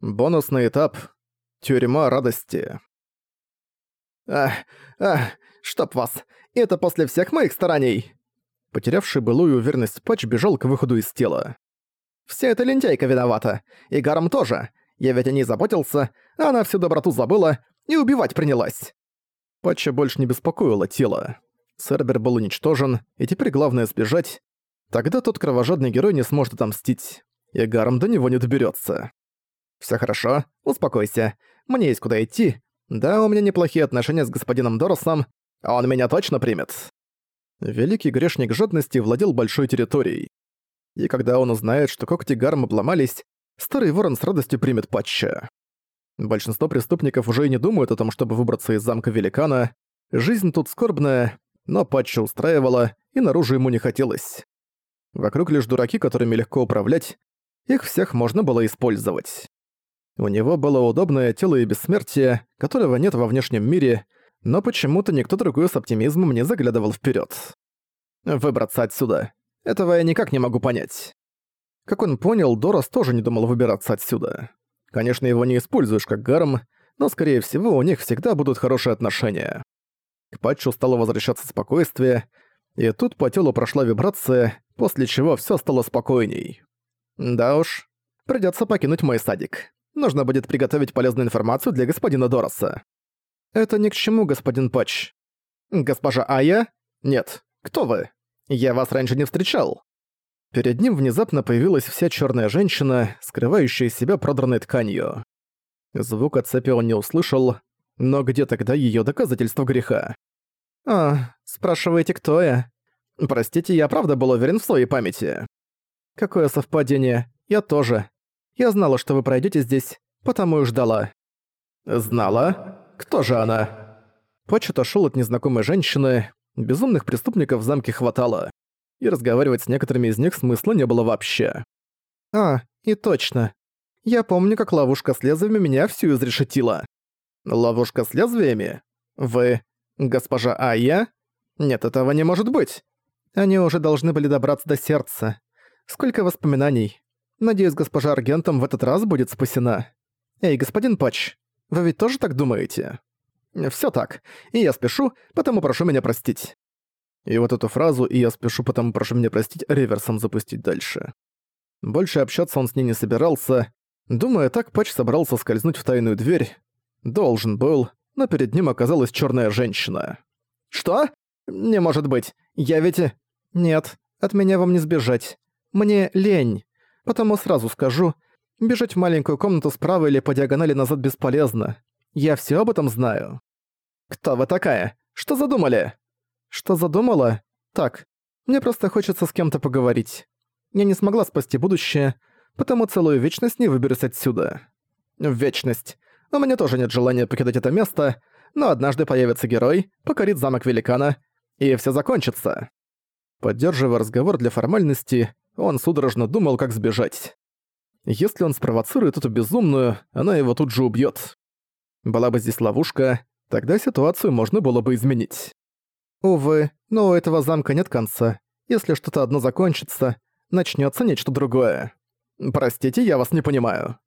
Бонусный этап. Тюрьма радости. Ах, ах, чтоб вас. Это после всех моих стараний. Потерявший былую уверенность Патч бежал к выходу из тела. Вся эта лентяйка виновата. И Гарм тоже. Я ведь о ней заботился, а она всю доброту забыла и убивать принялась. Патча больше не беспокоило тело. Сербер был уничтожен, и теперь главное сбежать. Тогда тот кровожадный герой не сможет отомстить, и Гарм до него не доберется. Все хорошо, успокойся. Мне есть куда идти. Да, у меня неплохие отношения с господином Доросом, он меня точно примет». Великий грешник жадности владел большой территорией. И когда он узнает, что когти Гарм обломались, старый ворон с радостью примет патча. Большинство преступников уже и не думают о том, чтобы выбраться из замка великана. Жизнь тут скорбная, но патча устраивала, и наружу ему не хотелось. Вокруг лишь дураки, которыми легко управлять, их всех можно было использовать. У него было удобное тело и бессмертие, которого нет во внешнем мире, но почему-то никто другой с оптимизмом не заглядывал вперед. Выбраться отсюда. Этого я никак не могу понять. Как он понял, Дорос тоже не думал выбираться отсюда. Конечно, его не используешь как гарм, но, скорее всего, у них всегда будут хорошие отношения. К Патчу стало возвращаться спокойствие, и тут по телу прошла вибрация, после чего все стало спокойней. Да уж, придется покинуть мой садик. Нужно будет приготовить полезную информацию для господина Дороса. Это ни к чему, господин Патч. Госпожа Ая? Нет. Кто вы? Я вас раньше не встречал. Перед ним внезапно появилась вся черная женщина, скрывающая себя продранной тканью. Звук от цепи он не услышал, но где тогда ее доказательство греха? «А, спрашиваете, кто я?» «Простите, я правда был уверен в своей памяти». «Какое совпадение? Я тоже. Я знала, что вы пройдете здесь, потому и ждала». «Знала? Кто же она?» Патч отошёл от незнакомой женщины, безумных преступников в замке хватало, и разговаривать с некоторыми из них смысла не было вообще. «А, и точно. Я помню, как ловушка с лезвиями меня всю изрешетила». «Ловушка с лезвиями? Вы... госпожа Ая? Нет, этого не может быть. Они уже должны были добраться до сердца. Сколько воспоминаний. Надеюсь, госпожа Аргентом в этот раз будет спасена. Эй, господин Патч, вы ведь тоже так думаете? Всё так. И я спешу, потому прошу меня простить. И вот эту фразу «и я спешу, потому прошу меня простить» реверсом запустить дальше. Больше общаться он с ней не собирался. Думая так, Патч собрался скользнуть в тайную дверь. Должен был, но перед ним оказалась чёрная женщина. «Что? Не может быть. Я ведь...» «Нет, от меня вам не сбежать. Мне лень. Потому сразу скажу, бежать в маленькую комнату справа или по диагонали назад бесполезно. Я все об этом знаю. Кто вы такая? Что задумали? Что задумала? Так, мне просто хочется с кем-то поговорить. Я не смогла спасти будущее, потому целую вечность не выберусь отсюда. Вечность. У меня тоже нет желания покидать это место, но однажды появится герой, покорит замок великана, и все закончится. Поддерживая разговор для формальности, он судорожно думал, как сбежать. Если он спровоцирует эту безумную, она его тут же убьет. Была бы здесь ловушка, тогда ситуацию можно было бы изменить. Увы, но у этого замка нет конца. Если что-то одно закончится, начнется нечто другое. Простите, я вас не понимаю.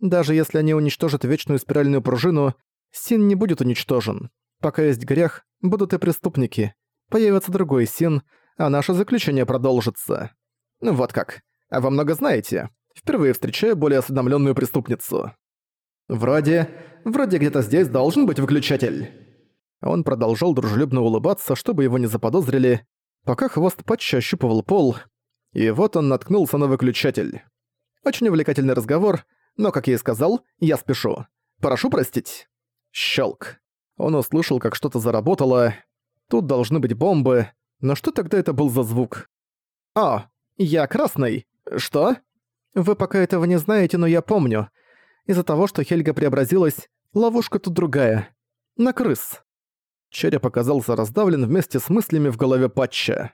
Даже если они уничтожат вечную спиральную пружину, Син не будет уничтожен. Пока есть грех, будут и преступники. Появится другой Син, а наше заключение продолжится. Ну вот как. А вы много знаете. Впервые встречаю более осведомленную преступницу. Вроде... Вроде где-то здесь должен быть выключатель. Он продолжал дружелюбно улыбаться, чтобы его не заподозрили, пока хвост патча ощупывал пол, и вот он наткнулся на выключатель. Очень увлекательный разговор, но, как я и сказал, я спешу. Прошу простить. Щелк. Он услышал, как что-то заработало. Тут должны быть бомбы, но что тогда это был за звук? А, «Я красный. Что?» «Вы пока этого не знаете, но я помню. Из-за того, что Хельга преобразилась, ловушка тут другая. На крыс». Череп оказался раздавлен вместе с мыслями в голове Патча.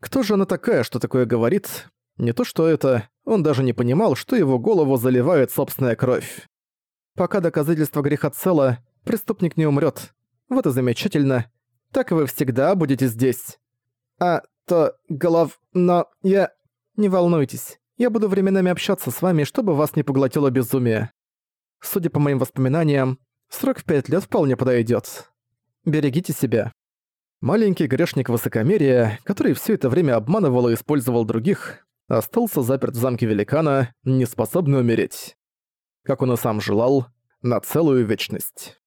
Кто же она такая, что такое говорит? Не то что это, он даже не понимал, что его голову заливает собственная кровь. Пока доказательство греха цело, преступник не умрет. Вот и замечательно. Так вы всегда будете здесь. А то голов... но я... Не волнуйтесь, Я буду временами общаться с вами, чтобы вас не поглотило безумие. Судя по моим воспоминаниям, срок в пять лет вполне подойдет. Берегите себя. Маленький грешник высокомерия, который все это время обманывал и использовал других, остался заперт в замке великана, неспособный умереть. Как он и сам желал, на целую вечность.